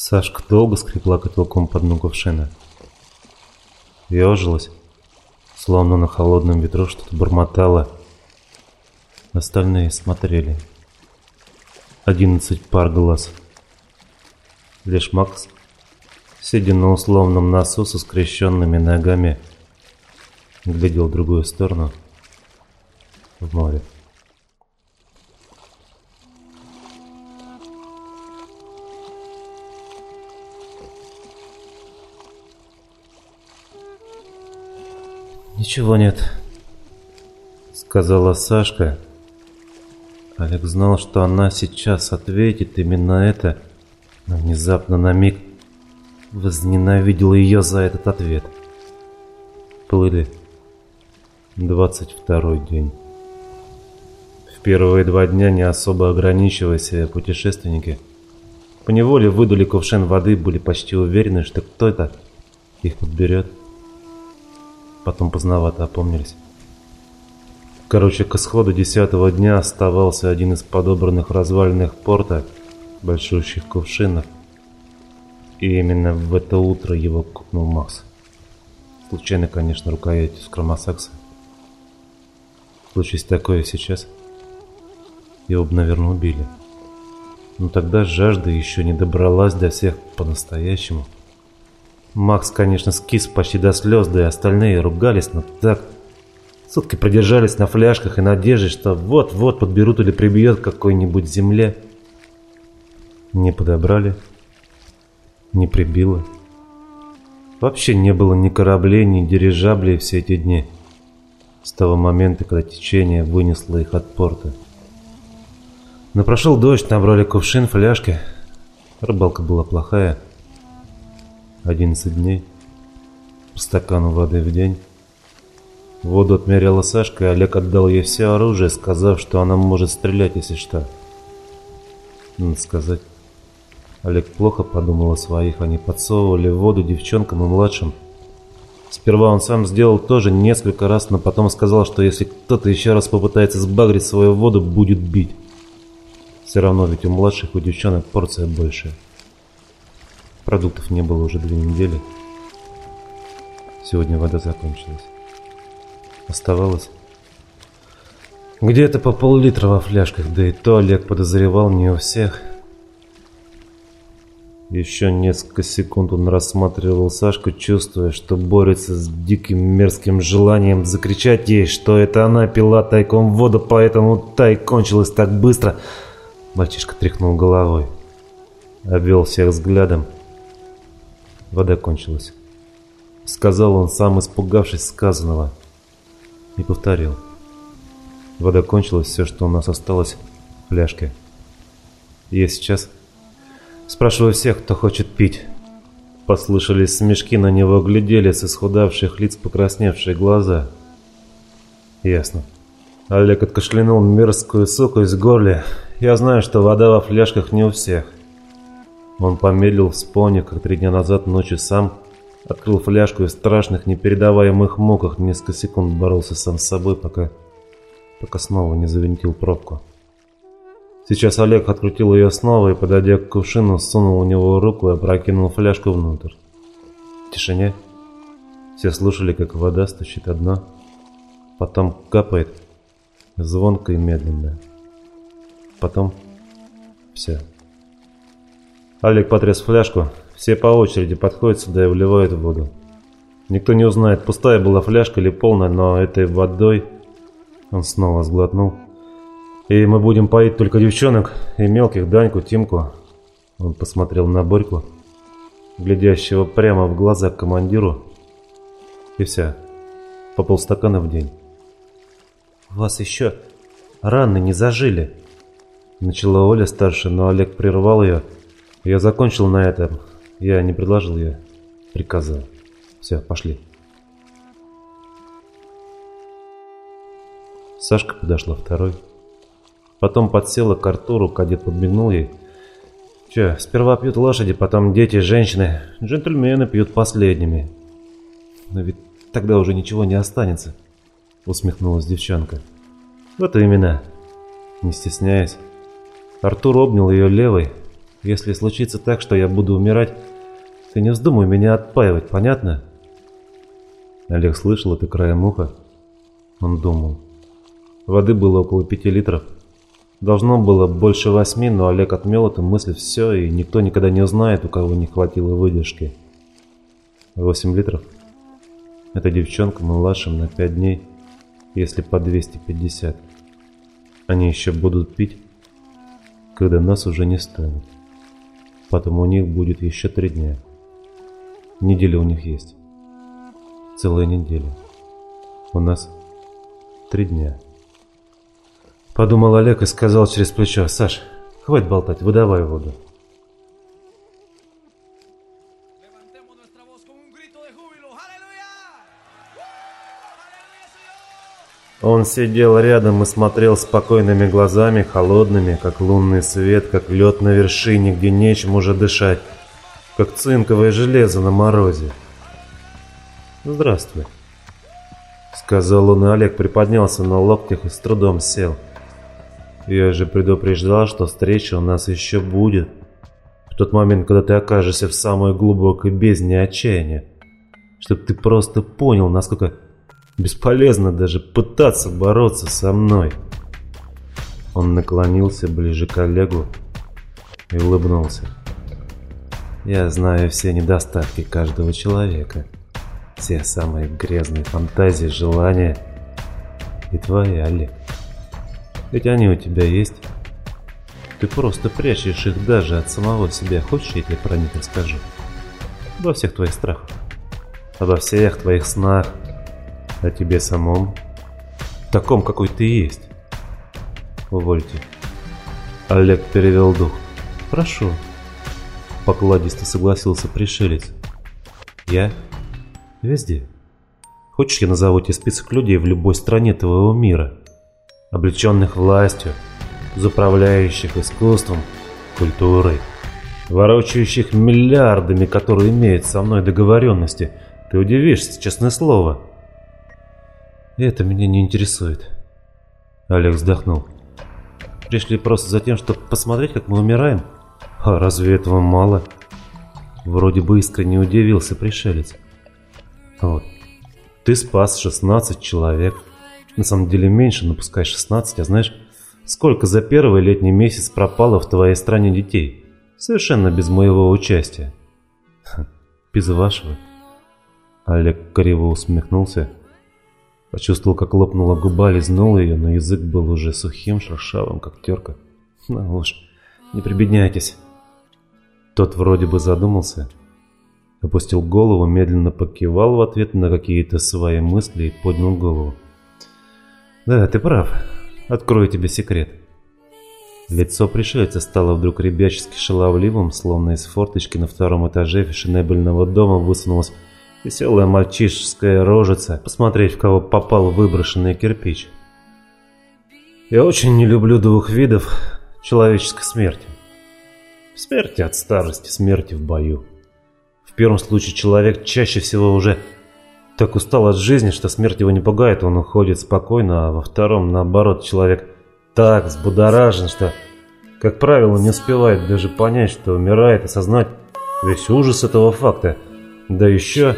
Сашка долго скребла котелком по дну кувшина. Ежилась, словно на холодном ветру что-то бормотала. Остальные смотрели. Одиннадцать пар глаз. Лишь Макс, сидя на условном носу со скрещенными ногами, глядел в другую сторону, в море. «Ничего нет», — сказала Сашка. Олег знал, что она сейчас ответит именно это, но внезапно на миг возненавидел ее за этот ответ. Плыли двадцать второй день. В первые два дня, не особо ограничиваясь, путешественники поневоле выдали кувшин воды, были почти уверены, что кто-то их подберет. Потом поздновато опомнились. Короче, к исходу десятого дня оставался один из подобранных разваленных порта, большущих кувшинов. И именно в это утро его купнул Макс. Случайно, конечно, рукоятью скромосакса. Случись такое сейчас, его бы, наверное, убили. Но тогда жажда еще не добралась до всех по-настоящему. Макс, конечно, скис почти до слез, да и остальные ругались, но так... Сутки продержались на фляжках и надежде, что вот-вот подберут или прибьет какой-нибудь земле. Не подобрали, не прибило. Вообще не было ни кораблей, ни дирижаблей все эти дни. С того момента, когда течение вынесло их от порта. Но прошел дождь, набрали кувшин, фляжки. Рыбалка была плохая. 11 дней, по стакану воды в день. Воду отмеряла Сашка, и Олег отдал ей все оружие, сказав, что она может стрелять, если что. Надо сказать, Олег плохо подумал о своих, они подсовывали воду девчонкам и младшим. Сперва он сам сделал тоже несколько раз, но потом сказал, что если кто-то еще раз попытается сбагрить свою воду, будет бить. Все равно ведь у младших, у девчонок порция большая. Продуктов не было уже две недели. Сегодня вода закончилась. Оставалось где-то по пол-литра во фляжках, да и то Олег подозревал не у всех. Еще несколько секунд он рассматривал Сашку, чувствуя, что борется с диким мерзким желанием закричать ей, что это она пила тайком воду, поэтому та и кончилась так быстро. Мальчишка тряхнул головой, обвел всех взглядом. Вода кончилась. Сказал он, сам испугавшись сказанного. И повторил. Вода кончилась, все, что у нас осталось, фляжки. Я сейчас спрашиваю всех, кто хочет пить. Послышались смешки, на него глядели с исхудавших лиц покрасневшие глаза. Ясно. Олег откашлянул мерзкую суку из горла. Я знаю, что вода во фляжках не у всех. Он помедлил, вспомнив, как три дня назад ночью сам открыл фляжку и в страшных непередаваемых муках несколько секунд боролся сам с собой, пока, пока снова не завинтил пробку. Сейчас Олег открутил ее снова и, подойдя к кувшину, сунул у него руку и опрокинул фляжку внутрь. В тишине все слушали, как вода стучит одно, потом капает, звонко и медленно. Потом все. Олег потряс фляжку. Все по очереди подходят сюда и вливают воду. Никто не узнает, пустая была фляжка или полная, но этой водой... Он снова сглотнул. И мы будем поить только девчонок и мелких, Даньку, Тимку. Он посмотрел на Борьку, глядящего прямо в глаза командиру. И вся. По полстакана в день. «У вас еще раны не зажили?» Начала Оля старше, но Олег прервал ее. Я закончил на этом. Я не предложил, я приказал. Все, пошли. Сашка подошла второй. Потом подсела к Артуру, кадет подмигнул ей. Че, сперва пьют лошади, потом дети, женщины. Джентльмены пьют последними. Но ведь тогда уже ничего не останется, усмехнулась девчонка. Вот именно. Не стесняясь. Артур обнял ее левой, Если случится так, что я буду умирать, ты не вздумай меня отпаивать, понятно? Олег слышал это краем уха. Он думал. Воды было около пяти литров. Должно было больше восьми, но Олег отмел эту мысль все, и никто никогда не узнает, у кого не хватило выдержки. Восемь литров. Эта девчонка младшим на пять дней, если по 250. Они еще будут пить, когда нас уже не станет. Потом у них будет еще три дня. Неделя у них есть. Целая неделя. У нас три дня. Подумал Олег и сказал через плечо, «Саш, хватит болтать, выдавай воду». Он сидел рядом и смотрел спокойными глазами, холодными, как лунный свет, как лед на вершине, где нечем уже дышать, как цинковое железо на морозе. «Здравствуй», — сказал он, и Олег приподнялся на локтях и с трудом сел. «Я же предупреждал, что встреча у нас еще будет. В тот момент, когда ты окажешься в самой глубокой бездне отчаяния. Чтобы ты просто понял, насколько Бесполезно даже пытаться бороться со мной. Он наклонился ближе к Олегу и улыбнулся. Я знаю все недостатки каждого человека. Все самые грязные фантазии, желания. И твои, Олег. Ведь они у тебя есть. Ты просто прячешь их даже от самого себя. Хочешь, я тебе про них расскажу? Обо всех твоих страхах. Обо всех твоих снах о тебе самом, таком, какой ты есть. Увольте. Олег перевел дух. Прошу. Покладисто согласился пришелец. Я? Везде. Хочешь, я назову тебе список людей в любой стране твоего мира, облеченных властью, заправляющих искусством, культурой, ворочающих миллиардами, которые имеют со мной договоренности. Ты удивишься, честное слово. Это меня не интересует. Олег вздохнул. Пришли просто за тем, чтобы посмотреть, как мы умираем? А разве этого мало? Вроде бы искренне удивился пришелец. Вот. Ты спас 16 человек. На самом деле меньше, но пускай 16, а знаешь, сколько за первый летний месяц пропало в твоей стране детей? Совершенно без моего участия. Без вашего. Олег криво усмехнулся Почувствовал, как лопнула губа, лизнул ее, но язык был уже сухим, шершавым, как терка. Ну уж, не прибедняйтесь. Тот вроде бы задумался, опустил голову, медленно покивал в ответ на какие-то свои мысли и поднял голову. «Да, ты прав. Открою тебе секрет». Лицо пришельца стало вдруг ребячески шаловливым, словно из форточки на втором этаже фешенебельного дома высунулась Веселая мальчишеская рожица, посмотреть, в кого попал выброшенный кирпич. Я очень не люблю двух видов человеческой смерти. Смерти от старости, смерти в бою. В первом случае человек чаще всего уже так устал от жизни, что смерть его не пугает, он уходит спокойно, а во втором, наоборот, человек так взбудоражен, что, как правило, не успевает даже понять, что умирает, осознать весь ужас этого факта – да еще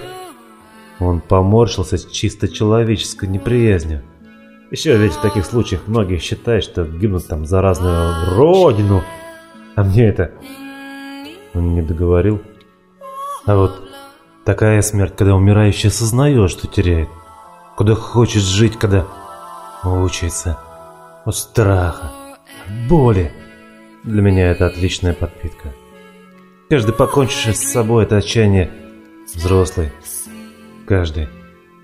он поморщился с чисто человеческой неприязнью. Еще ведь в таких случаях многие считают, что гибнут там за разную родину. А мне это... Он не договорил. А вот такая смерть, когда умирающий осознает, что теряет. Куда хочет жить, когда мучается. От страха, от боли. Для меня это отличная подпитка. Каждый покончивший с собой это отчаяние Взрослый. Каждый.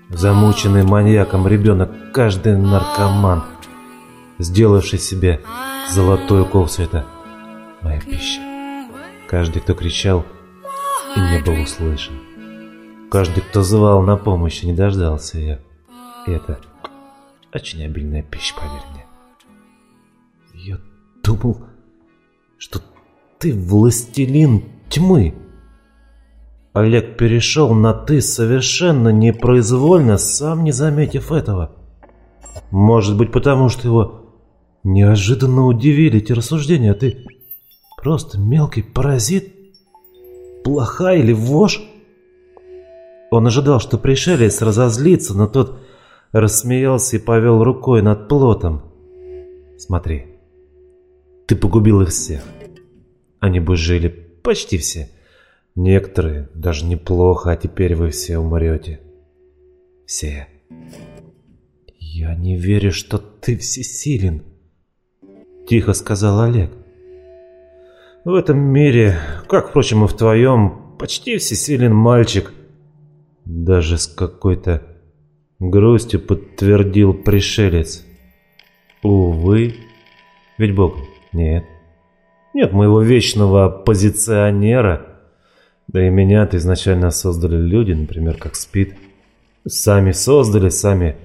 Замученный маньяком ребенок. Каждый наркоман. Сделавший себе золотой укол света. Моя пища. Каждый, кто кричал и не был услышан. Каждый, кто звал на помощь и не дождался ее. Это очень обильная пища, поверь мне. Я думал, что ты властелин тьмы. Олег перешел на «ты» совершенно непроизвольно, сам не заметив этого. Может быть, потому что его неожиданно удивили эти рассуждения. Ты Просто мелкий паразит? Плоха или вошь? Он ожидал, что пришелец разозлится, но тот рассмеялся и повел рукой над плотом. Смотри, ты погубил их всех. Они бы жили почти все. Некоторые даже неплохо, а теперь вы все умрете. Все. Я не верю, что ты всесилен. Тихо сказал Олег. В этом мире, как, впрочем, и в твоем, почти всесилен мальчик. Даже с какой-то грустью подтвердил пришелец. Увы, ведь Бог нет. Нет моего вечного оппозиционера. Да и меня-то изначально создали люди, например, как Спид. Сами создали, сами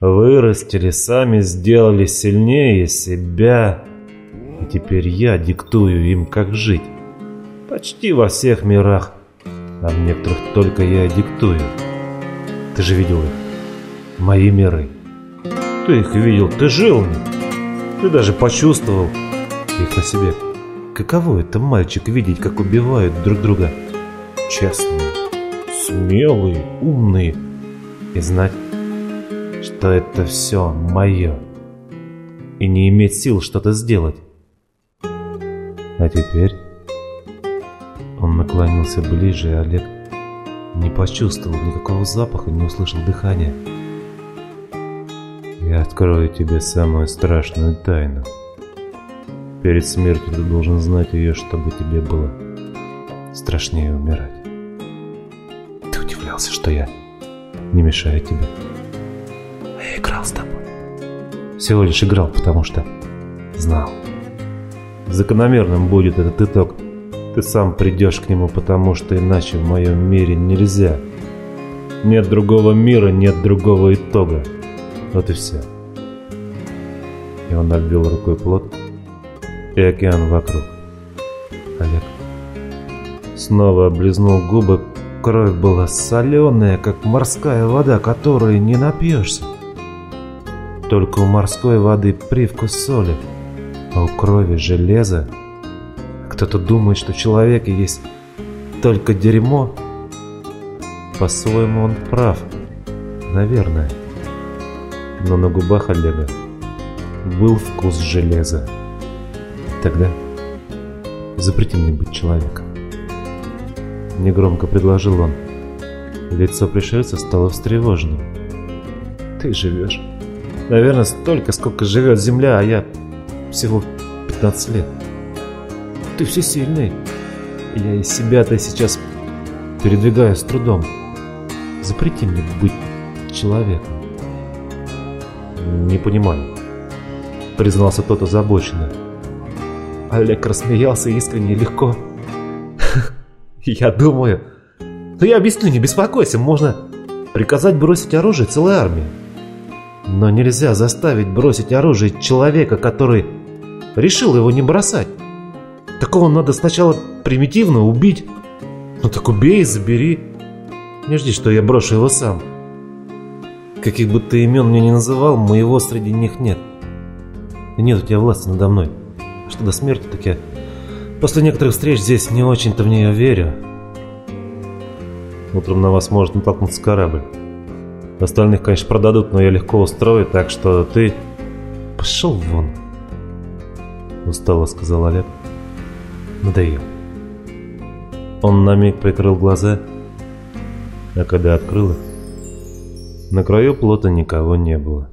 вырастили, сами сделали сильнее себя. И теперь я диктую им, как жить. Почти во всех мирах. А в некоторых только я диктую. Ты же видел их. Мои миры. Ты их видел, ты жил в них. Ты даже почувствовал их на себе. Каково это, мальчик, видеть, как убивают друг друга? Честные, смелые, умные. И знать, что это все мое. И не иметь сил что-то сделать. А теперь... Он наклонился ближе, и Олег не почувствовал никакого запаха, не услышал дыхания. Я открою тебе самую страшную тайну. Перед смертью ты должен знать ее, чтобы тебе было страшнее умирать. Удивлялся, что я не мешаю тебе. А я играл с тобой. Всего лишь играл, потому что знал. Закономерным будет этот итог. Ты сам придешь к нему, потому что иначе в моем мире нельзя. Нет другого мира, нет другого итога. Вот и все. И он обвел рукой плод и океан вокруг. Олег снова облизнул губы. Кровь была соленая, как морская вода, которой не напьешься. Только у морской воды привкус соли, а у крови железо. Кто-то думает, что человек есть только дерьмо. По-своему он прав, наверное. Но на губах Олега был вкус железа. Тогда запрети мне быть человеком. Негромко предложил он. Лицо пришельца стало встревоженным. Ты живешь. Наверное, столько, сколько живет Земля, а я всего 15 лет. Ты всесильный. Я из себя-то сейчас передвигаю с трудом. Запрети мне быть человеком. Не понимаю. Признался тот озабоченно. Олег рассмеялся искренне и легко. Я думаю... Ну я объясню, не беспокойся, можно приказать бросить оружие целой армии. Но нельзя заставить бросить оружие человека, который решил его не бросать. Такого надо сначала примитивно убить. Ну так убей и забери. Не жди, что я брошу его сам. Каких бы ты имен мне не называл, моего среди них нет. И нет у тебя власти надо мной что до смерти, так я после некоторых встреч здесь не очень-то в нее верю. Утром на вас может натолкнуться корабль. Остальных, конечно, продадут, но я легко устрою, так что ты... Пошел вон. Устало сказал Олег. Надоел. Он на миг прикрыл глаза, а когда открыл их, на краю плота никого не было.